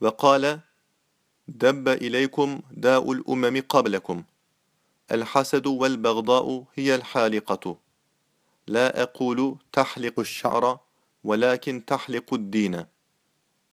وقال دب إليكم داء الأمم قبلكم. الحسد والبغضاء هي الحالقة. لا أقول تحلق الشعر ولكن تحلق الدين.